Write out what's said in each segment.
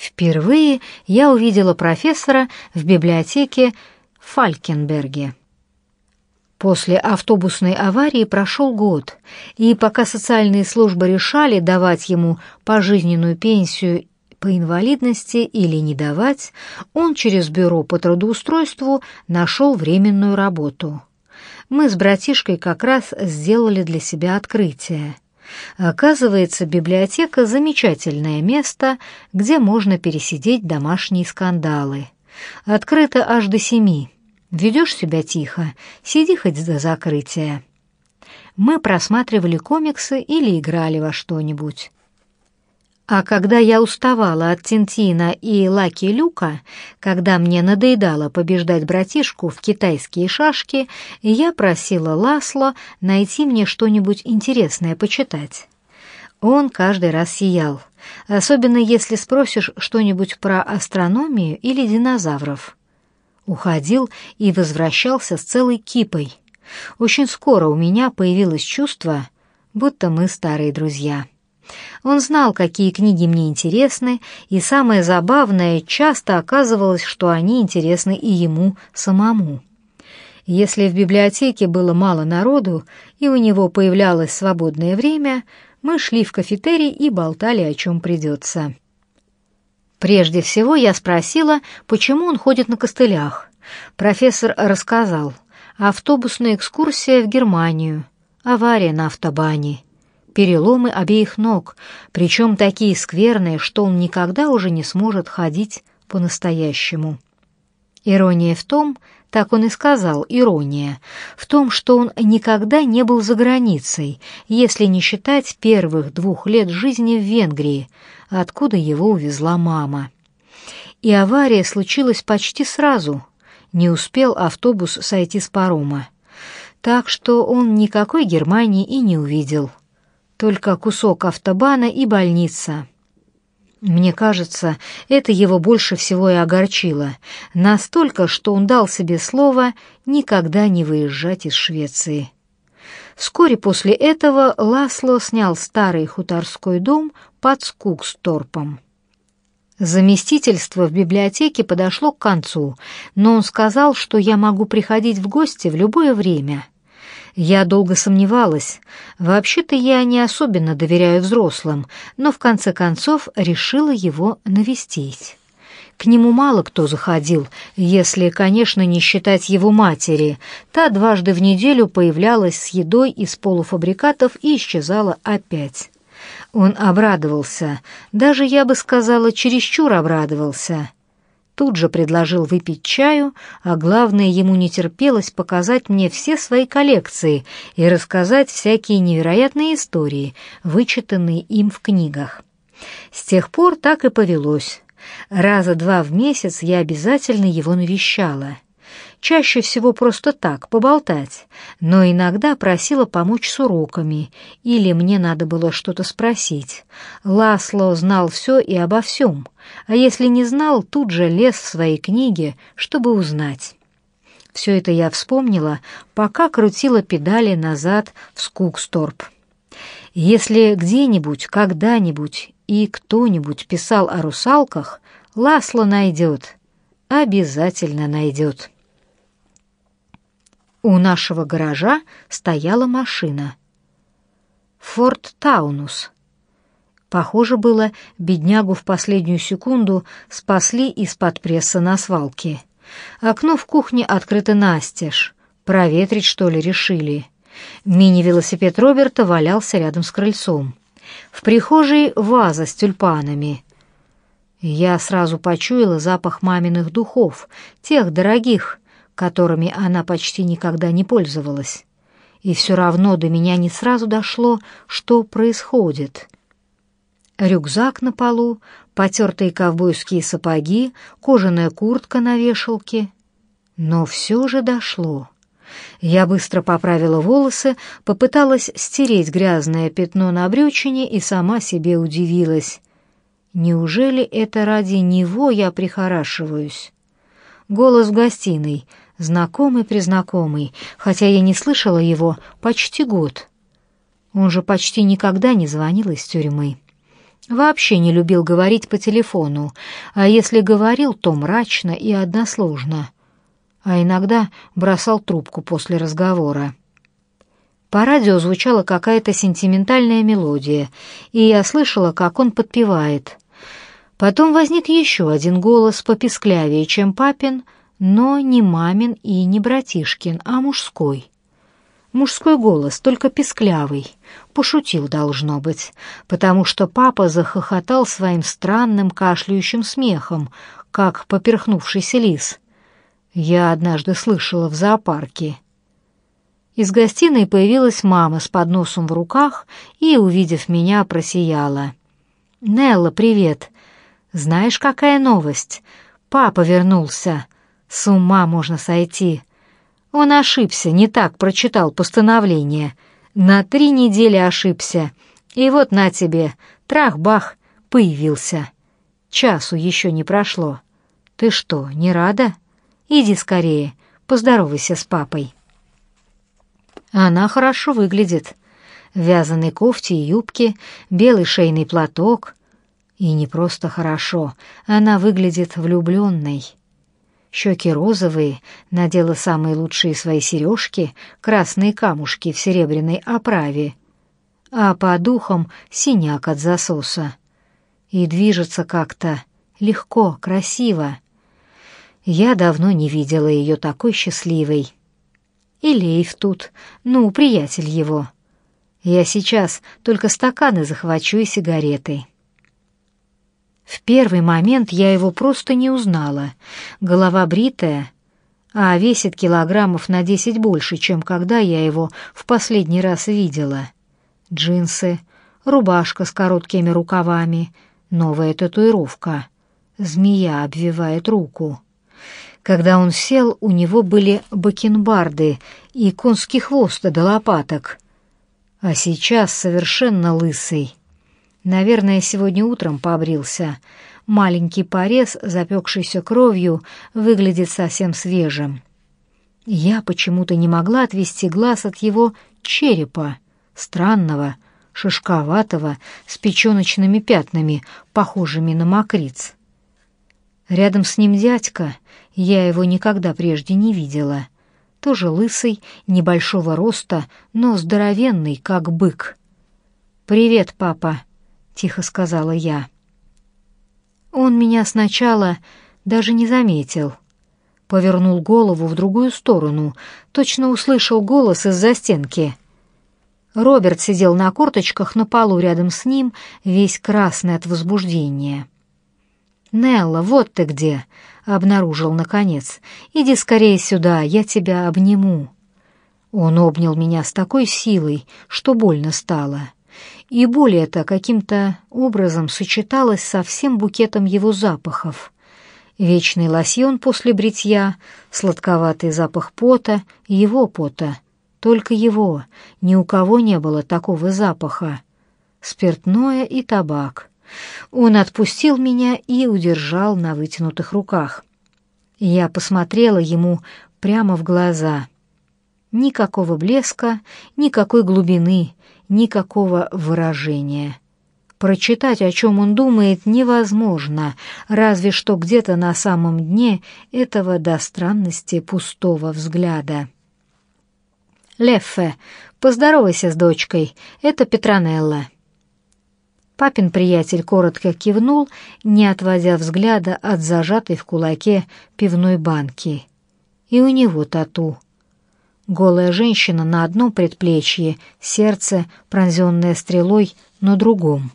Впервые я увидела профессора в библиотеке Фалькенберге. После автобусной аварии прошел год, и пока социальные службы решали, давать ему пожизненную пенсию по инвалидности или не давать, он через бюро по трудоустройству нашел временную работу. Мы с братишкой как раз сделали для себя открытие. Оказывается, библиотека — замечательное место, где можно пересидеть домашние скандалы. Открыто аж до семи. Ведешь себя тихо, сиди хоть до закрытия. Мы просматривали комиксы или играли во что-нибудь. А когда я уставала от Тинтина и Лаки Люка, когда мне надоедало побеждать братишку в китайские шашки, я просила Ласло найти мне что-нибудь интересное почитать. Он каждый раз сиял, особенно если спросишь что-нибудь про астрономию или динозавров уходил и возвращался с целой кипой. Очень скоро у меня появилось чувство, будто мы старые друзья. Он знал, какие книги мне интересны, и самое забавное, часто оказывалось, что они интересны и ему самому. Если в библиотеке было мало народу, и у него появлялось свободное время, мы шли в кафетерий и болтали, о чем придется. Прежде всего я спросила, почему он ходит на костылях. Профессор рассказал. Автобусная экскурсия в Германию. Авария на автобане. Переломы обеих ног, причем такие скверные, что он никогда уже не сможет ходить по-настоящему. Ирония в том, так он и сказал, ирония, в том, что он никогда не был за границей, если не считать первых двух лет жизни в Венгрии, откуда его увезла мама. И авария случилась почти сразу, не успел автобус сойти с парома. Так что он никакой Германии и не увидел. Только кусок автобана и больница. Мне кажется, это его больше всего и огорчило, настолько, что он дал себе слово никогда не выезжать из Швеции. Вскоре после этого Ласло снял старый хуторской дом под Скуксторпом. Заместительство в библиотеке подошло к концу, но он сказал, что я могу приходить в гости в любое время. Я долго сомневалась. Вообще-то я не особенно доверяю взрослым, но в конце концов решила его навестить. К нему мало кто заходил, если, конечно, не считать его матери. Та дважды в неделю появлялась с едой из полуфабрикатов и исчезала опять. Он обрадовался, даже, я бы сказала, чересчур обрадовался. Тут же предложил выпить чаю, а главное, ему не терпелось показать мне все свои коллекции и рассказать всякие невероятные истории, вычитанные им в книгах. С тех пор так и повелось. Раза два в месяц я обязательно его навещала. Чаще всего просто так, поболтать, но иногда просила помочь с уроками, или мне надо было что-то спросить. Ласло знал все и обо всем, а если не знал, тут же лез в свои книги, чтобы узнать. Все это я вспомнила, пока крутила педали назад в Скуксторп. Если где-нибудь, когда-нибудь и кто-нибудь писал о русалках, Ласло найдет, обязательно найдет. У нашего гаража стояла машина. «Форт Таунус». Похоже было, беднягу в последнюю секунду спасли из-под пресса на свалке. Окно в кухне открыто настежь. Проветрить, что ли, решили. Мини-велосипед Роберта валялся рядом с крыльцом. В прихожей ваза с тюльпанами. Я сразу почуяла запах маминых духов, тех дорогих, которыми она почти никогда не пользовалась. И все равно до меня не сразу дошло, что происходит. Рюкзак на полу, потертые ковбойские сапоги, кожаная куртка на вешалке. Но все же дошло. Я быстро поправила волосы, попыталась стереть грязное пятно на брючине и сама себе удивилась. Неужели это ради него я прихорашиваюсь? Голос в гостиной, знакомый-презнакомый, хотя я не слышала его почти год. Он же почти никогда не звонил из тюрьмы. Вообще не любил говорить по телефону, а если говорил, то мрачно и односложно. А иногда бросал трубку после разговора. По радио звучала какая-то сентиментальная мелодия, и я слышала, как он подпевает. Потом возник еще один голос пописклявее, чем папин, но не мамин и не братишкин, а мужской. Мужской голос, только писклявый. Пошутил, должно быть, потому что папа захохотал своим странным кашляющим смехом, как поперхнувшийся лис. Я однажды слышала в зоопарке. Из гостиной появилась мама с подносом в руках и, увидев меня, просияла. «Нелла, привет! Знаешь, какая новость? Папа вернулся. С ума можно сойти!» Он ошибся, не так прочитал постановление. На три недели ошибся. И вот на тебе, трах-бах, появился. Часу еще не прошло. Ты что, не рада? Иди скорее, поздоровайся с папой. Она хорошо выглядит. В вязаной кофте и юбке, белый шейный платок. И не просто хорошо, она выглядит влюбленной. Щеки розовые, надела самые лучшие свои сережки, красные камушки в серебряной оправе, а по духам синяк от засоса. И движется как-то легко, красиво. Я давно не видела ее такой счастливой. И Лейв тут, ну, приятель его. Я сейчас только стаканы захвачу и сигареты. В первый момент я его просто не узнала. Голова бритая, а весит килограммов на десять больше, чем когда я его в последний раз видела. Джинсы, рубашка с короткими рукавами, новая татуировка. Змея обвивает руку. Когда он сел, у него были бакенбарды и конский хвост до лопаток. А сейчас совершенно лысый. Наверное, сегодня утром побрился. Маленький порез, запекшийся кровью, выглядит совсем свежим. Я почему-то не могла отвести глаз от его черепа, странного, шишковатого, с печёночными пятнами, похожими на мокриц. Рядом с ним дядька, я его никогда прежде не видела. Тоже лысый, небольшого роста, но здоровенный, как бык. «Привет, папа», тихо сказала я. Он меня сначала даже не заметил. Повернул голову в другую сторону, точно услышал голос из-за стенки. Роберт сидел на корточках на полу рядом с ним, весь красный от возбуждения. «Нелла, вот ты где!» — обнаружил наконец. «Иди скорее сюда, я тебя обниму». Он обнял меня с такой силой, что больно стало и более это каким-то образом сочеталось со всем букетом его запахов. Вечный лосьон после бритья, сладковатый запах пота, его пота. Только его, ни у кого не было такого запаха. Спиртное и табак. Он отпустил меня и удержал на вытянутых руках. Я посмотрела ему прямо в глаза. Никакого блеска, никакой глубины, никакого выражения. Прочитать, о чем он думает, невозможно, разве что где-то на самом дне этого до странности пустого взгляда. «Леффе, поздоровайся с дочкой, это Петронелла». Папин приятель коротко кивнул, не отводя взгляда от зажатой в кулаке пивной банки. И у него тату — Голая женщина на одном предплечье, сердце, пронзенное стрелой, на другом.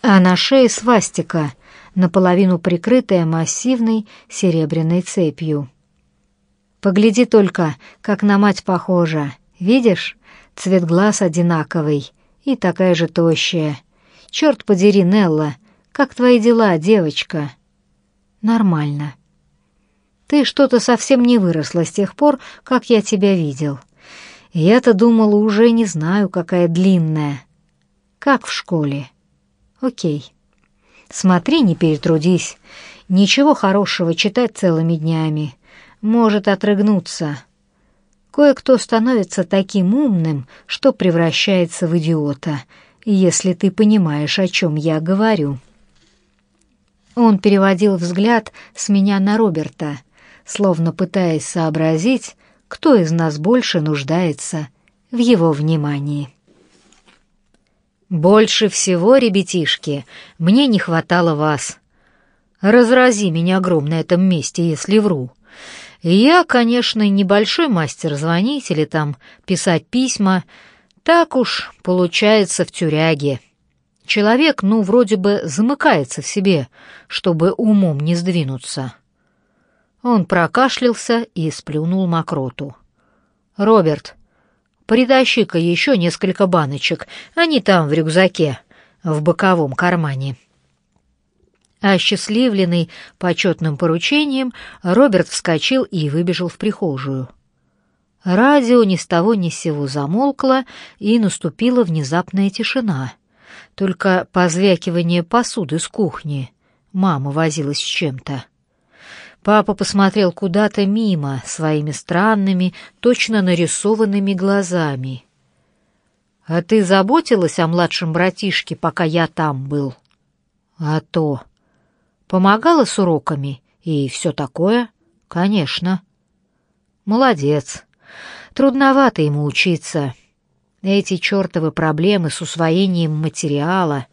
А на шее свастика, наполовину прикрытая массивной серебряной цепью. «Погляди только, как на мать похожа. Видишь? Цвет глаз одинаковый и такая же тощая. Черт подери, Нелла, как твои дела, девочка?» «Нормально». Ты что-то совсем не выросла с тех пор, как я тебя видел. Я-то думала, уже не знаю, какая длинная. Как в школе. Окей. Смотри, не перетрудись. Ничего хорошего читать целыми днями. Может отрыгнуться. Кое-кто становится таким умным, что превращается в идиота. если ты понимаешь, о чем я говорю». Он переводил взгляд с меня на Роберта, словно пытаясь сообразить, кто из нас больше нуждается в его внимании. «Больше всего, ребятишки, мне не хватало вас. Разрази меня гром на этом месте, если вру. Я, конечно, небольшой мастер звонить или там писать письма, так уж получается в тюряге. Человек, ну, вроде бы замыкается в себе, чтобы умом не сдвинуться». Он прокашлялся и сплюнул мокроту. «Роберт, притащи-ка еще несколько баночек, они там в рюкзаке, в боковом кармане». Осчастливленный почетным поручением, Роберт вскочил и выбежал в прихожую. Радио ни с того ни с сего замолкло, и наступила внезапная тишина. Только позвякивание посуды с кухни. Мама возилась с чем-то. Папа посмотрел куда-то мимо своими странными, точно нарисованными глазами. «А ты заботилась о младшем братишке, пока я там был?» «А то. Помогала с уроками и все такое?» «Конечно». «Молодец. Трудновато ему учиться. Эти чертовы проблемы с усвоением материала...»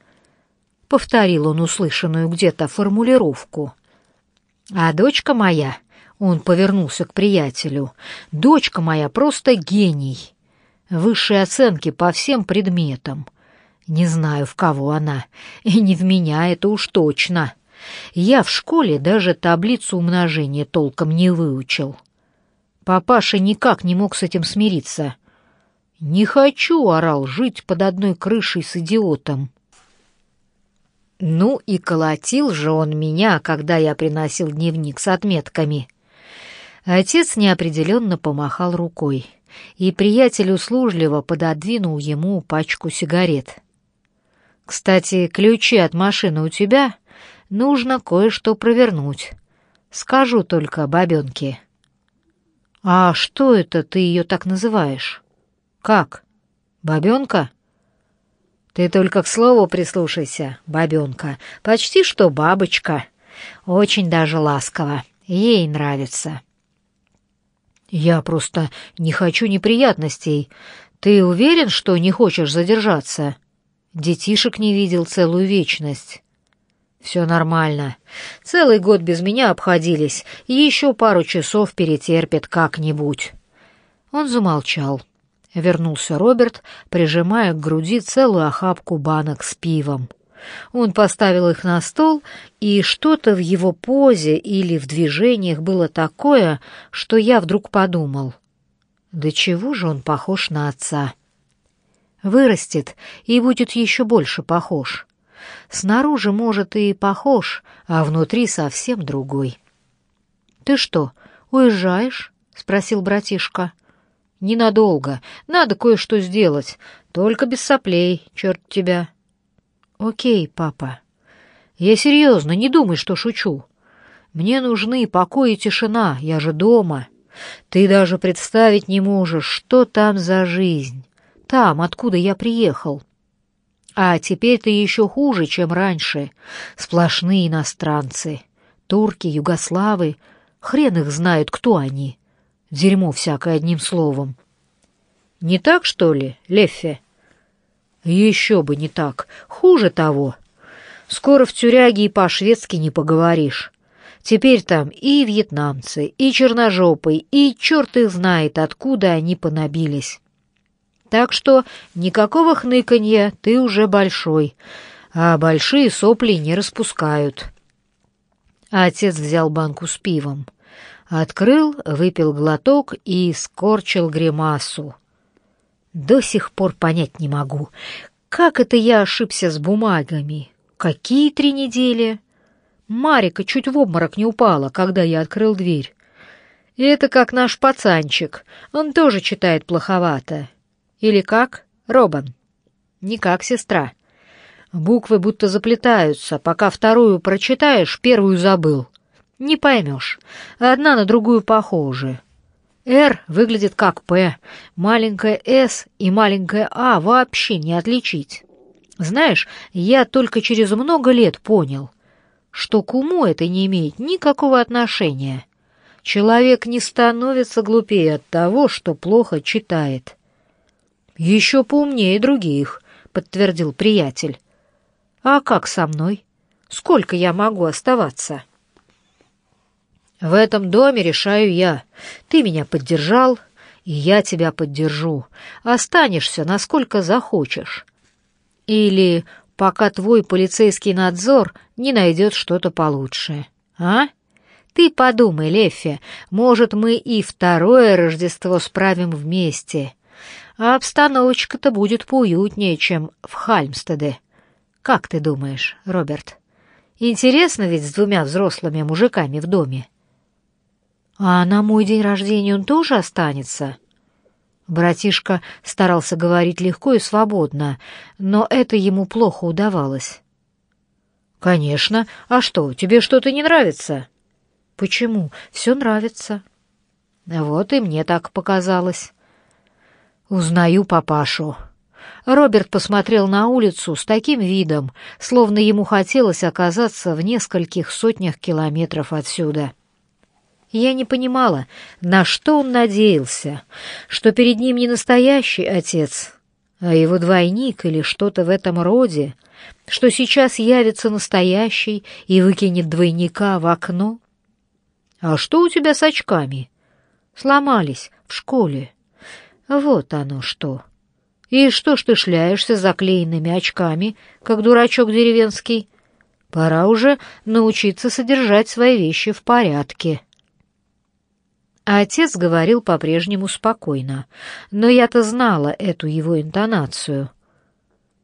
Повторил он услышанную где-то формулировку — а дочка моя, он повернулся к приятелю, дочка моя просто гений. Высшие оценки по всем предметам. Не знаю, в кого она, и не в меня это уж точно. Я в школе даже таблицу умножения толком не выучил. Папаша никак не мог с этим смириться. «Не хочу, — орал, — жить под одной крышей с идиотом. Ну и колотил же он меня, когда я приносил дневник с отметками. Отец неопределенно помахал рукой, и приятель услужливо пододвинул ему пачку сигарет. «Кстати, ключи от машины у тебя? Нужно кое-что провернуть. Скажу только бабенке». «А что это ты ее так называешь?» «Как? Бабенка?» Ты только к слову прислушайся, бабенка. Почти что бабочка. Очень даже ласково. Ей нравится. Я просто не хочу неприятностей. Ты уверен, что не хочешь задержаться? Детишек не видел целую вечность. Все нормально. Целый год без меня обходились, и еще пару часов перетерпят как-нибудь. Он замолчал. Вернулся Роберт, прижимая к груди целую охапку банок с пивом. Он поставил их на стол, и что-то в его позе или в движениях было такое, что я вдруг подумал. Да чего же он похож на отца? Вырастет и будет еще больше похож. Снаружи, может, и похож, а внутри совсем другой. «Ты что, уезжаешь?» — спросил братишка. — Ненадолго. Надо кое-что сделать. Только без соплей, черт тебя. Окей, папа. Я серьезно, не думай, что шучу. Мне нужны покой и тишина, я же дома. Ты даже представить не можешь, что там за жизнь. Там, откуда я приехал. А теперь ты еще хуже, чем раньше. Сплошные иностранцы. Турки, югославы. Хрен их знают, кто они. Дерьмо всякое одним словом. Не так, что ли, Леффе? Еще бы не так. Хуже того. Скоро в тюряге и по-шведски не поговоришь. Теперь там и вьетнамцы, и черножопые, и черт их знает, откуда они понабились. Так что никакого хныканья, ты уже большой, а большие сопли не распускают. А отец взял банку с пивом. Открыл, выпил глоток и скорчил гримасу. До сих пор понять не могу, как это я ошибся с бумагами. Какие три недели? Марика чуть в обморок не упала, когда я открыл дверь. И это как наш пацанчик, он тоже читает плоховато. Или как, Робан? Не как сестра. Буквы будто заплетаются, пока вторую прочитаешь, первую забыл. Не поймешь. Одна на другую похожи. «Р» выглядит как «П», маленькая «С» и маленькая «А» вообще не отличить. Знаешь, я только через много лет понял, что к уму это не имеет никакого отношения. Человек не становится глупее от того, что плохо читает. «Еще поумнее других», — подтвердил приятель. «А как со мной? Сколько я могу оставаться?» «В этом доме решаю я. Ты меня поддержал, и я тебя поддержу. Останешься, насколько захочешь. Или пока твой полицейский надзор не найдет что-то получше. А? Ты подумай, Леффи, может, мы и второе Рождество справим вместе. А обстановочка-то будет поуютнее, чем в Хальмстеде. Как ты думаешь, Роберт? Интересно ведь с двумя взрослыми мужиками в доме. А на мой день рождения он тоже останется?» Братишка старался говорить легко и свободно, но это ему плохо удавалось. «Конечно. А что, тебе что-то не нравится?» «Почему? Все нравится». «Вот и мне так показалось». «Узнаю папашу». Роберт посмотрел на улицу с таким видом, словно ему хотелось оказаться в нескольких сотнях километров отсюда. Я не понимала, на что он надеялся, что перед ним не настоящий отец, а его двойник или что-то в этом роде, что сейчас явится настоящий и выкинет двойника в окно. «А что у тебя с очками?» «Сломались в школе». «Вот оно что». «И что ж ты шляешься заклеенными очками, как дурачок деревенский?» «Пора уже научиться содержать свои вещи в порядке». А отец говорил по-прежнему спокойно, но я-то знала эту его интонацию.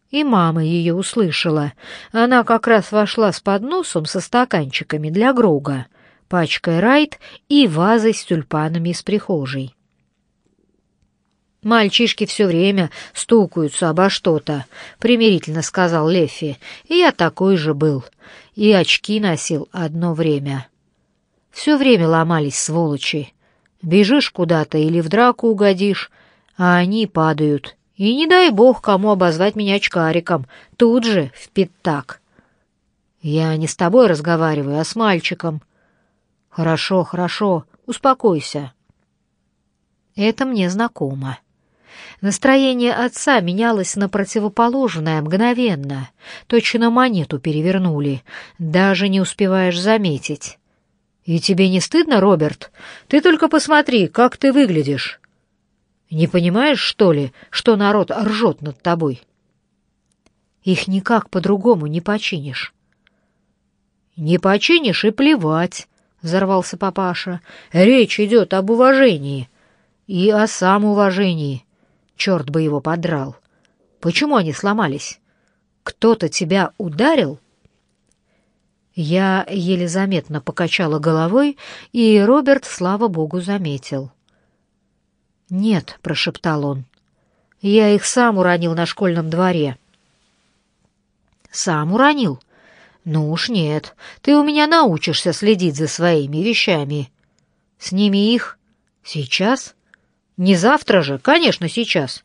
И мама ее услышала. Она как раз вошла с подносом со стаканчиками для Грога, пачкой райт и вазой с тюльпанами из прихожей. «Мальчишки все время стукаются обо что-то», — примирительно сказал Лефи. «И я такой же был. И очки носил одно время. Все время ломались сволочи. Бежишь куда-то или в драку угодишь, а они падают. И не дай бог кому обозвать меня очкариком, тут же в пятак. Я не с тобой разговариваю, а с мальчиком. Хорошо, хорошо, успокойся. Это мне знакомо. Настроение отца менялось на противоположное мгновенно. Точно монету перевернули, даже не успеваешь заметить. «И тебе не стыдно, Роберт? Ты только посмотри, как ты выглядишь. Не понимаешь, что ли, что народ ржет над тобой?» «Их никак по-другому не починишь». «Не починишь и плевать», — взорвался папаша. «Речь идет об уважении и о самоуважении. Черт бы его подрал. Почему они сломались? Кто-то тебя ударил?» Я еле заметно покачала головой, и Роберт, слава богу, заметил. «Нет», — прошептал он, — «я их сам уронил на школьном дворе». «Сам уронил?» «Ну уж нет, ты у меня научишься следить за своими вещами. Сними их. Сейчас? Не завтра же, конечно, сейчас.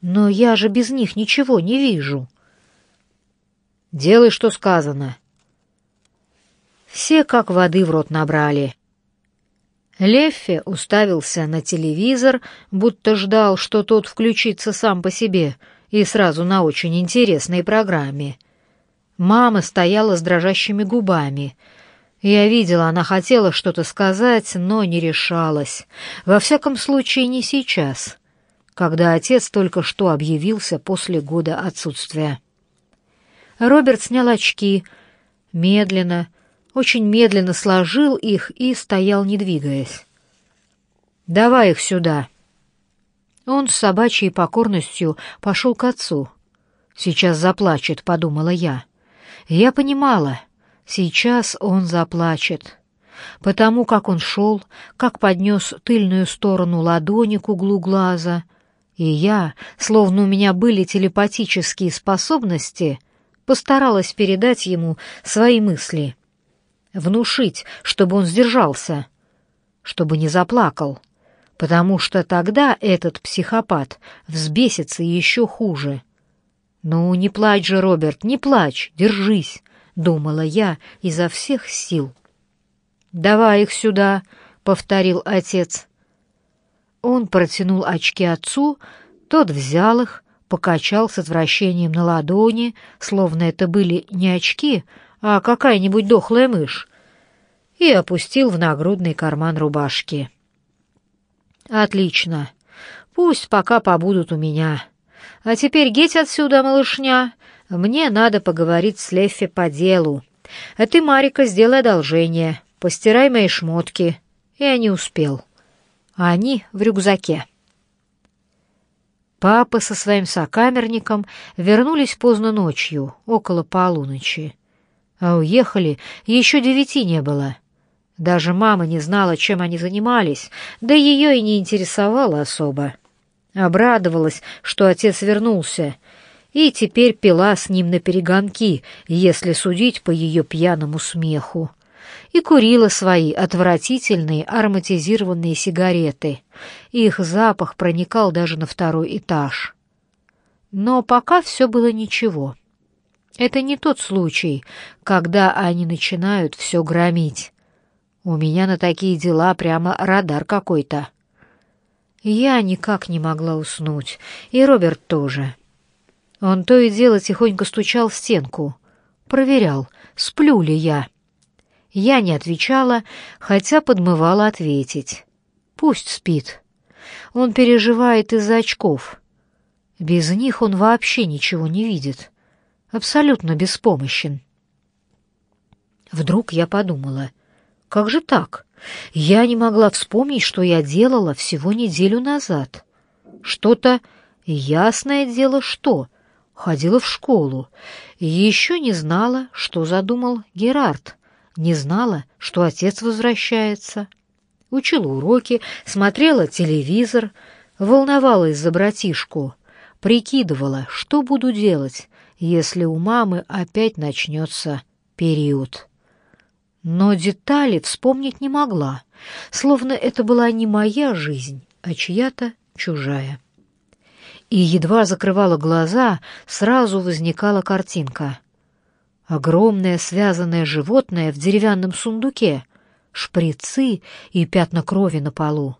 Но я же без них ничего не вижу». «Делай, что сказано. Все как воды в рот набрали. Леффи уставился на телевизор, будто ждал, что тот включится сам по себе и сразу на очень интересной программе. Мама стояла с дрожащими губами. Я видела, она хотела что-то сказать, но не решалась. Во всяком случае, не сейчас, когда отец только что объявился после года отсутствия. Роберт снял очки, медленно, очень медленно сложил их и стоял, не двигаясь. «Давай их сюда». Он с собачьей покорностью пошел к отцу. «Сейчас заплачет», — подумала я. Я понимала, сейчас он заплачет. Потому как он шел, как поднес тыльную сторону ладони к углу глаза, и я, словно у меня были телепатические способности, постаралась передать ему свои мысли — внушить, чтобы он сдержался, чтобы не заплакал, потому что тогда этот психопат взбесится еще хуже. «Ну, не плачь же, Роберт, не плачь, держись», — думала я изо всех сил. «Давай их сюда», — повторил отец. Он протянул очки отцу, тот взял их, покачал с отвращением на ладони, словно это были не очки, а какая-нибудь дохлая мышь, и опустил в нагрудный карман рубашки. «Отлично. Пусть пока побудут у меня. А теперь геть отсюда, малышня. Мне надо поговорить с Леффи по делу. А ты, Марика, сделай одолжение. Постирай мои шмотки». Я не успел. А они в рюкзаке. Папа со своим сокамерником вернулись поздно ночью, около полуночи. А уехали еще девяти не было. Даже мама не знала, чем они занимались, да ее и не интересовало особо. Обрадовалась, что отец вернулся, и теперь пила с ним на перегонки, если судить по ее пьяному смеху. И курила свои отвратительные ароматизированные сигареты. Их запах проникал даже на второй этаж. Но пока все было ничего. Это не тот случай, когда они начинают все громить. У меня на такие дела прямо радар какой-то. Я никак не могла уснуть, и Роберт тоже. Он то и дело тихонько стучал в стенку, проверял, сплю ли я. Я не отвечала, хотя подмывала ответить. Пусть спит. Он переживает из-за очков. Без них он вообще ничего не видит. Абсолютно беспомощен. Вдруг я подумала, как же так? Я не могла вспомнить, что я делала всего неделю назад. Что-то ясное дело что. Ходила в школу. Еще не знала, что задумал Герард. Не знала, что отец возвращается. Учила уроки, смотрела телевизор, волновалась за братишку, прикидывала, что буду делать, если у мамы опять начнется период но детали вспомнить не могла, словно это была не моя жизнь, а чья-то чужая. И едва закрывала глаза, сразу возникала картинка. Огромное связанное животное в деревянном сундуке, шприцы и пятна крови на полу.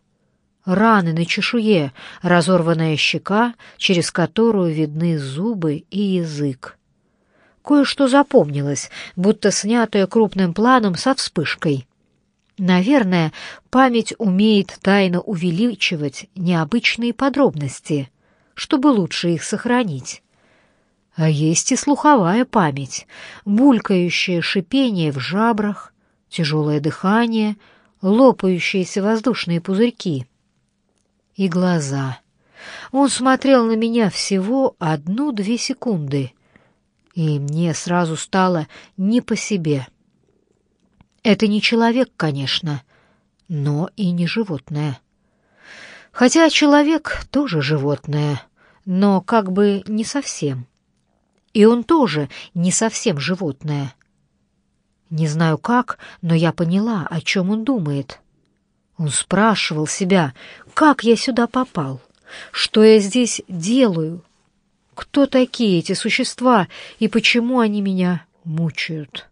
Раны на чешуе, разорванная щека, через которую видны зубы и язык. Кое-что запомнилось, будто снятое крупным планом со вспышкой. Наверное, память умеет тайно увеличивать необычные подробности, чтобы лучше их сохранить. А есть и слуховая память, булькающее шипение в жабрах, тяжелое дыхание, лопающиеся воздушные пузырьки. И глаза. Он смотрел на меня всего одну-две секунды, и мне сразу стало не по себе. Это не человек, конечно, но и не животное. Хотя человек тоже животное, но как бы не совсем. И он тоже не совсем животное. Не знаю как, но я поняла, о чем он думает. Он спрашивал себя, как я сюда попал, что я здесь делаю, кто такие эти существа и почему они меня мучают?